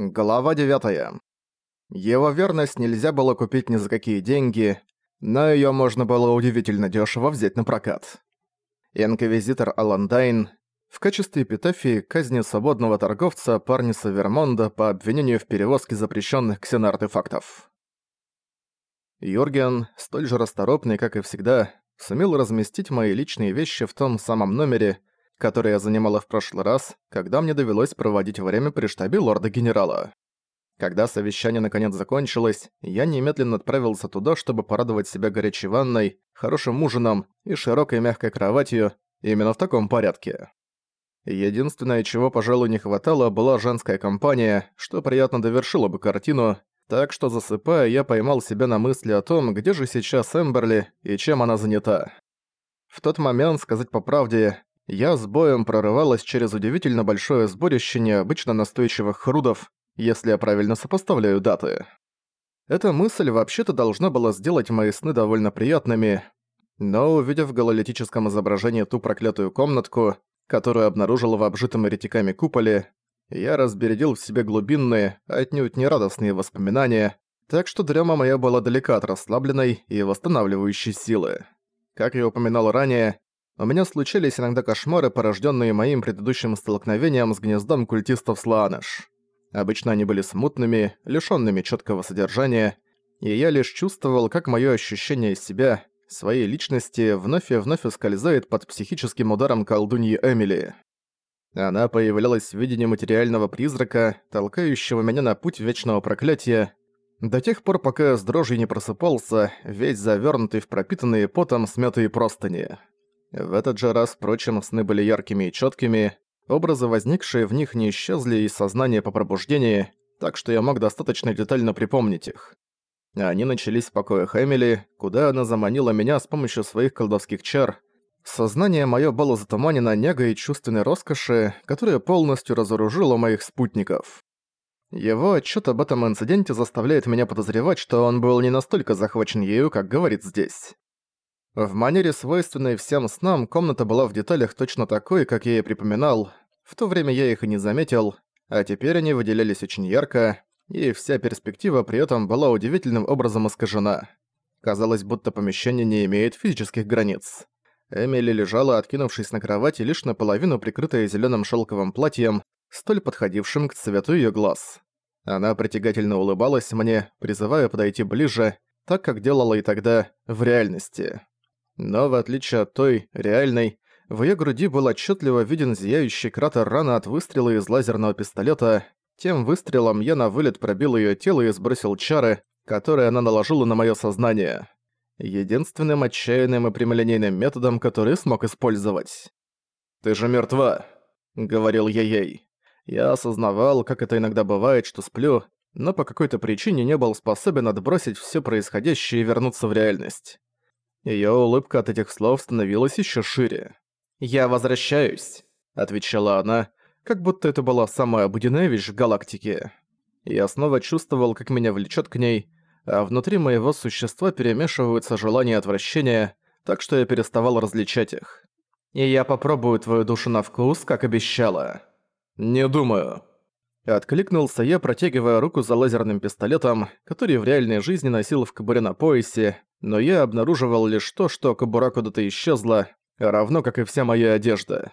Глава 9. Его верность нельзя было купить ни за какие деньги, но её можно было удивительно дёшево взять на прокат. Инквизитор Аландайн в качестве эпитафии казни свободного торговца Парниса Вермонда по обвинению в перевозке запрещённых ксеноартефактов. Юрген, столь же расторопный, как и всегда, сумел разместить мои личные вещи в том самом номере, которое я занимала в прошлый раз, когда мне довелось проводить время при штабе лорда-генерала. Когда совещание наконец закончилось, я немедленно отправился туда, чтобы порадовать себя горячей ванной, хорошим ужином и широкой мягкой кроватью, именно в таком порядке. Единственное, чего, пожалуй, не хватало, была женская компания, что приятно довершило бы картину, так что засыпая, я поймал себя на мысли о том, где же сейчас Эмберли и чем она занята. В тот момент, сказать по правде, я с боем прорывалась через удивительно большое сборище необычно настойчивых хрудов, если я правильно сопоставляю даты. Эта мысль вообще-то должна была сделать мои сны довольно приятными, но увидев в гололитическом изображении ту проклятую комнатку, которую обнаружил в обжитом еретиками куполе, я разбередил в себе глубинные, отнюдь не радостные воспоминания, так что дрема моя была далека от расслабленной и восстанавливающей силы. Как я упоминал ранее, у меня случались иногда кошмары, порожденные моим предыдущим столкновением с гнездом культистов Слаанеш. Обычно они были смутными, лишёнными чёткого содержания, и я лишь чувствовал, как моё ощущение себя, своей личности, вновь и вновь ускользает под психическим ударом колдуньи Эмили. Она появлялась в виде нематериального призрака, толкающего меня на путь вечного проклятия, до тех пор, пока я с дрожью не просыпался, весь завёрнутый в пропитанные потом смятые простыни. В этот же раз, впрочем, сны были яркими и чёткими, образы, возникшие в них, не исчезли из сознания по пробуждении, так что я мог достаточно детально припомнить их. Они начались в покоях Эмили, куда она заманила меня с помощью своих колдовских чар. Сознание моё было затуманено негой чувственной роскоши, которая полностью разоружила моих спутников. Его отчёт об этом инциденте заставляет меня подозревать, что он был не настолько захвачен ею, как говорит здесь. В манере, свойственной всем снам, комната была в деталях точно такой, как я и припоминал. В то время я их и не заметил, а теперь они выделялись очень ярко, и вся перспектива при этом была удивительным образом искажена. Казалось, будто помещение не имеет физических границ. Эмили лежала, откинувшись на кровати, лишь наполовину прикрытая зеленым шелковым платьем, столь подходившим к цвету ее глаз. Она притягательно улыбалась мне, призывая подойти ближе, так как делала и тогда в реальности. Но в отличие от той, реальной, в её груди был отчетливо виден зияющий кратер раны от выстрела из лазерного пистолета. Тем выстрелом я на вылет пробил её тело и сбросил чары, которые она наложила на моё сознание. Единственным отчаянным и прямолинейным методом, который смог использовать. «Ты же мертва», — говорил я ей. Я осознавал, как это иногда бывает, что сплю, но по какой-то причине не был способен отбросить всё происходящее и вернуться в реальность. Её улыбка от этих слов становилась ещё шире. «Я возвращаюсь», — отвечала она, как будто это была самая обыденная вещь в галактике. Я снова чувствовал, как меня влечет к ней, а внутри моего существа перемешиваются желания и отвращения, так что я переставал различать их. «И я попробую твою душу на вкус, как обещала». «Не думаю». Откликнулся я, протягивая руку за лазерным пистолетом, который в реальной жизни носил в кобуре на поясе, но я обнаруживал лишь то, что кобура куда-то исчезла, равно как и вся моя одежда.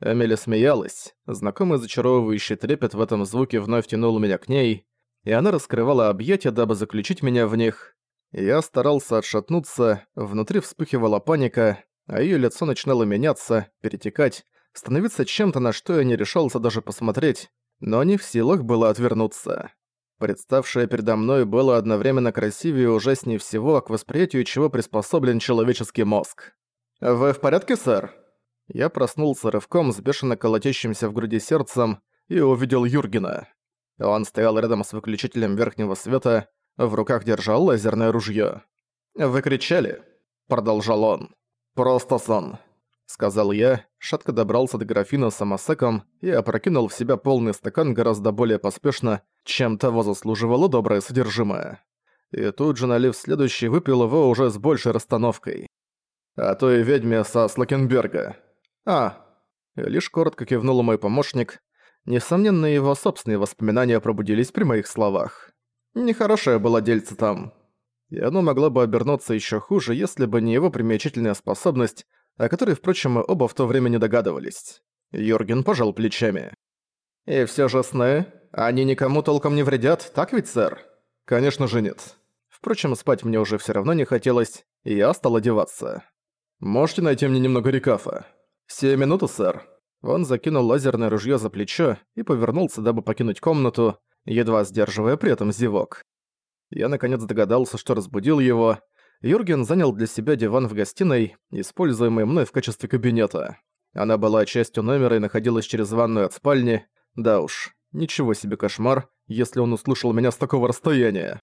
Эмили смеялась, знакомый зачаровывающий трепет в этом звуке вновь тянул меня к ней, и она раскрывала объятия, дабы заключить меня в них. Я старался отшатнуться, внутри вспыхивала паника, а её лицо начинало меняться, перетекать, становиться чем-то, на что я не решался даже посмотреть, но не в силах было отвернуться. Представшее передо мной было одновременно красивее и ужаснее всего, к восприятию чего приспособлен человеческий мозг. «Вы в порядке, сэр?» Я проснулся рывком с бешено колотящимся в груди сердцем и увидел Юргена. Он стоял рядом с выключителем верхнего света, в руках держал лазерное ружье. «Вы кричали?» – продолжал он. «Просто сон», – сказал я, шатко добрался до графина с самосеком и опрокинул в себя полный стакан гораздо более поспешно, чем того заслуживало доброе содержимое. И тут же, налив следующий, выпил его уже с большей расстановкой. А то и ведьме со Слакенберга. А, лишь коротко кивнул мой помощник. Несомненно, его собственные воспоминания пробудились при моих словах. Нехорошее было дельце там. И оно могло бы обернуться еще хуже, если бы не его примечательная способность, о которой, впрочем, оба в то время не догадывались. Йорген пожал плечами. «И все же сны, они никому толком не вредят, так ведь, сэр?» «Конечно же нет. Впрочем, спать мне уже все равно не хотелось, и я стал одеваться. Можете найти мне немного рекафа?» «Сию минуту, сэр». Он закинул лазерное ружье за плечо и повернулся, дабы покинуть комнату, едва сдерживая при этом зевок. Я наконец догадался, что разбудил его. Юрген занял для себя диван в гостиной, используемый мной в качестве кабинета. Она была частью номера и находилась через ванную от спальни. Да уж, ничего себе кошмар, если он услышал меня с такого расстояния.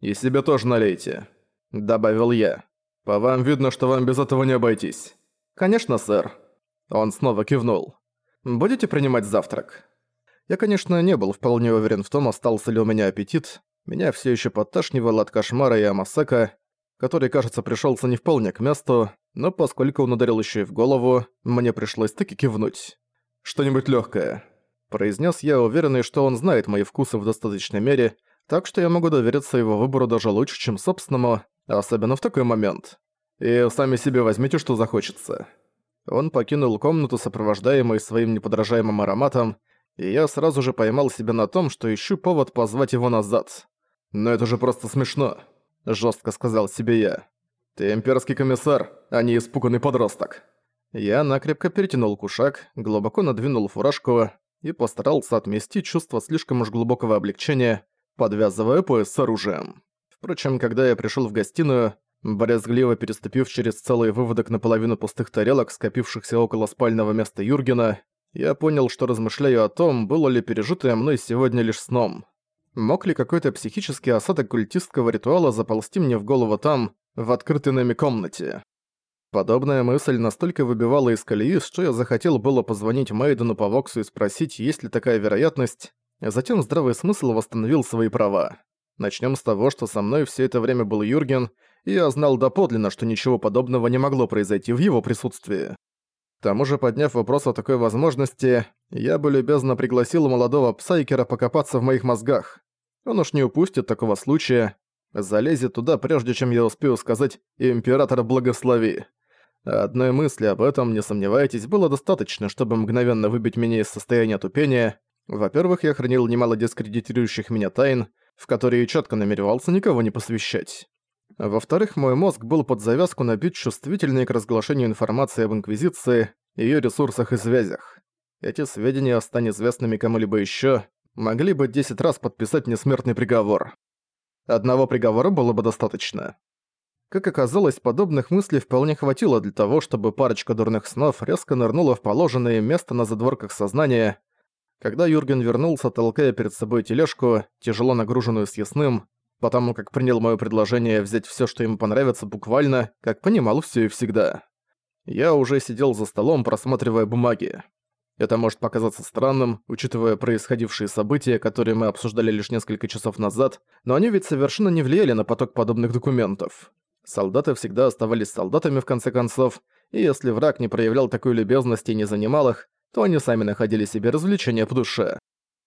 «И себе тоже налейте», — добавил я. «По вам видно, что вам без этого не обойтись». «Конечно, сэр». Он снова кивнул. «Будете принимать завтрак?» Я, конечно, не был вполне уверен в том, остался ли у меня аппетит. Меня все еще подташнивало от кошмара и Амасека, который, кажется, пришелся не вполне к месту, но поскольку он ударил еще и в голову, мне пришлось таки кивнуть. «Что-нибудь легкое, произнес я, уверенный, что он знает мои вкусы в достаточной мере, так что я могу довериться его выбору даже лучше, чем собственному, особенно в такой момент. И сами себе возьмите, что захочется. Он покинул комнату, сопровождаемый своим неподражаемым ароматом, и я сразу же поймал себя на том, что ищу повод позвать его назад. «Но это же просто смешно», — жестко сказал себе я. «Ты имперский комиссар, а не испуганный подросток». Я накрепко перетянул кушак, глубоко надвинул фуражку и постарался отмести чувство слишком уж глубокого облегчения, подвязывая пояс с оружием. Впрочем, когда я пришел в гостиную, брезгливо переступив через целый выводок наполовину пустых тарелок, скопившихся около спального места Юргена, я понял, что размышляю о том, было ли пережитое мной сегодня лишь сном. Мог ли какой-то психический осадок культистского ритуала заползти мне в голову там, в открытой нами комнате? Подобная мысль настолько выбивала из колеи, что я захотел было позвонить Мейдену по Воксу и спросить, есть ли такая вероятность, затем здравый смысл восстановил свои права. Начнем с того, что со мной все это время был Юрген, и я знал доподлинно, что ничего подобного не могло произойти в его присутствии. К тому же, подняв вопрос о такой возможности, я бы любезно пригласил молодого псайкера покопаться в моих мозгах. Он уж не упустит такого случая, залезет туда, прежде чем я успею сказать «Император благослови». Одной мысли об этом, не сомневайтесь, было достаточно, чтобы мгновенно выбить меня из состояния тупения. Во-первых, я хранил немало дискредитирующих меня тайн, в которые четко намеревался никого не посвящать. Во-вторых, мой мозг был под завязку набит чувствительной к разглашению информации об Инквизиции, ее ресурсах и связях. Эти сведения, стань известными кому-либо еще, могли бы 10 раз подписать мне смертный приговор. Одного приговора было бы достаточно. Как оказалось, подобных мыслей вполне хватило для того, чтобы парочка дурных снов резко нырнула в положенное место на задворках сознания. Когда Юрген вернулся, толкая перед собой тележку, тяжело нагруженную съестным, потому как принял моё предложение взять всё, что ему понравится, буквально, как понимал всё и всегда. Я уже сидел за столом, просматривая бумаги. Это может показаться странным, учитывая происходившие события, которые мы обсуждали лишь несколько часов назад, но они ведь совершенно не влияли на поток подобных документов. Солдаты всегда оставались солдатами в конце концов, и если враг не проявлял такой любезности и не занимал их, то они сами находили себе развлечения по душе.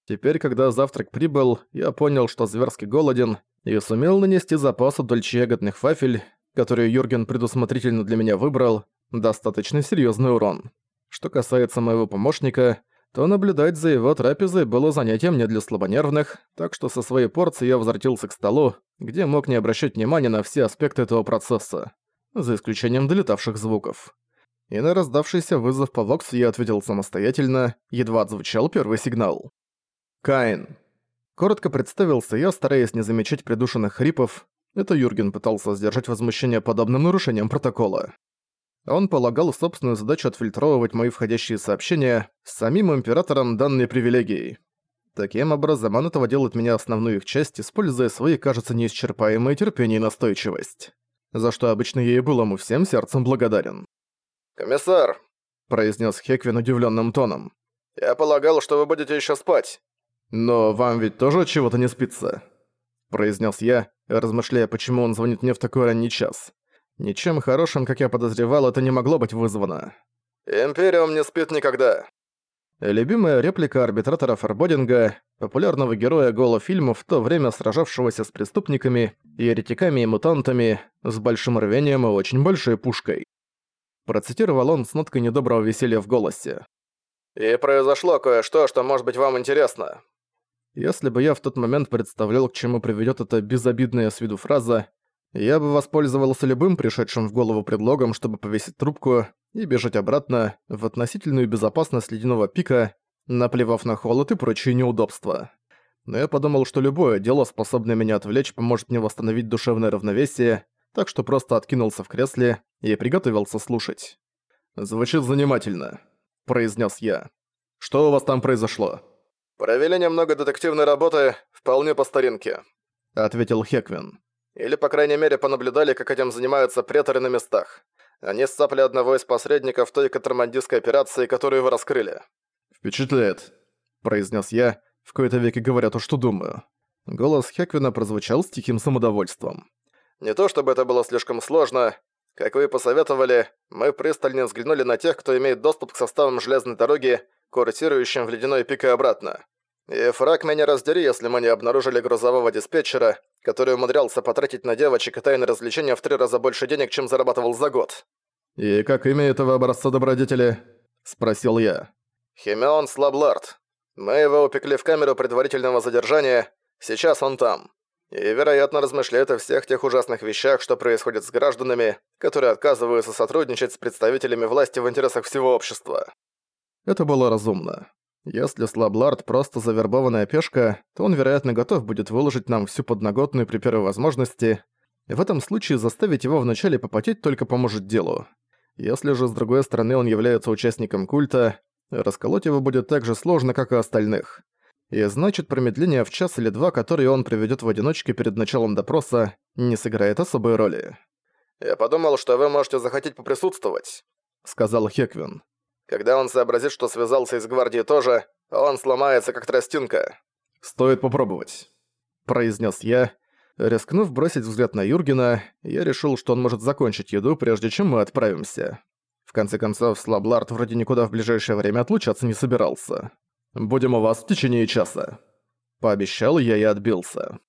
Теперь, когда завтрак прибыл, я понял, что зверски голоден, и сумел нанести запасу дольче-ягодных фафель, которые Юрген предусмотрительно для меня выбрал, достаточно серьезный урон. Что касается моего помощника, то наблюдать за его трапезой было занятием не для слабонервных, так что со своей порцией я возвратился к столу, где мог не обращать внимания на все аспекты этого процесса, за исключением долетавших звуков. И на раздавшийся вызов по Воксу я ответил самостоятельно, едва отзвучал первый сигнал. «Каин». Коротко представился я, стараясь не замечать придушенных хрипов. Это Юрген пытался сдержать возмущение подобным нарушением протокола. Он полагал собственную задачу отфильтровывать мои входящие сообщения самим императором данной привилегией. Таким образом, он отводил от меня основную их часть, используя свои, кажется, неисчерпаемые терпение и настойчивость. За что обычно я и был ему всем сердцем благодарен. «Комиссар», — произнес Хеквин удивленным тоном, — «я полагал, что вы будете еще спать». «Но вам ведь тоже чего-то не спится?» произнес я, размышляя, почему он звонит мне в такой ранний час. Ничем хорошим, как я подозревал, это не могло быть вызвано. «Империум не спит никогда». Любимая реплика арбитратора Фарбодинга, популярного героя голофильма в то время сражавшегося с преступниками, еретиками и мутантами, с большим рвением и очень большой пушкой. Процитировал он с ноткой недоброго веселья в голосе. «И произошло кое-что, что может быть вам интересно». Если бы я в тот момент представлял, к чему приведет эта безобидная с виду фраза, я бы воспользовался любым пришедшим в голову предлогом, чтобы повесить трубку и бежать обратно в относительную безопасность ледяного пика, наплевав на холод и прочие неудобства. Но я подумал, что любое дело, способное меня отвлечь, поможет мне восстановить душевное равновесие, так что просто откинулся в кресле и приготовился слушать. «Звучит занимательно», — произнес я. «Что у вас там произошло?» «Провели немного детективной работы, вполне по старинке», — ответил Хеквин. «Или, по крайней мере, понаблюдали, как этим занимаются преторы на местах. Они сцапли одного из посредников той катармандистской операции, которую вы раскрыли». «Впечатляет», — произнес я, в кои-то веки говоря то, что думаю. Голос Хеквина прозвучал с тихим самодовольством. «Не то чтобы это было слишком сложно. Как вы посоветовали, мы пристально взглянули на тех, кто имеет доступ к составам железной дороги, курсирующим в ледяной пик и обратно. И фраг меня раздери, если мы не обнаружили грузового диспетчера, который умудрялся потратить на девочек и тайны развлечения в три раза больше денег, чем зарабатывал за год. «И как имя этого образца добродетели?» – спросил я. «Химеон Слаблард. Мы его упекли в камеру предварительного задержания, сейчас он там. И, вероятно, размышляет о всех тех ужасных вещах, что происходит с гражданами, которые отказываются сотрудничать с представителями власти в интересах всего общества». Это было разумно. Если Слаблард просто завербованная пешка, то он, вероятно, готов будет выложить нам всю подноготную при первой возможности. В этом случае заставить его вначале попотеть только поможет делу. Если же, с другой стороны, он является участником культа, расколоть его будет так же сложно, как и остальных. И значит, промедление в час или два, которые он проведет в одиночке перед началом допроса, не сыграет особой роли. «Я подумал, что вы можете захотеть поприсутствовать», — сказал Хеквин. Когда он сообразит, что связался из гвардии тоже, он сломается, как тростинка. «Стоит попробовать», — произнес я. Рискнув бросить взгляд на Юргена, я решил, что он может закончить еду, прежде чем мы отправимся. В конце концов, Слаблард вроде никуда в ближайшее время отлучаться не собирался. «Будем у вас в течение часа», — пообещал я и отбился.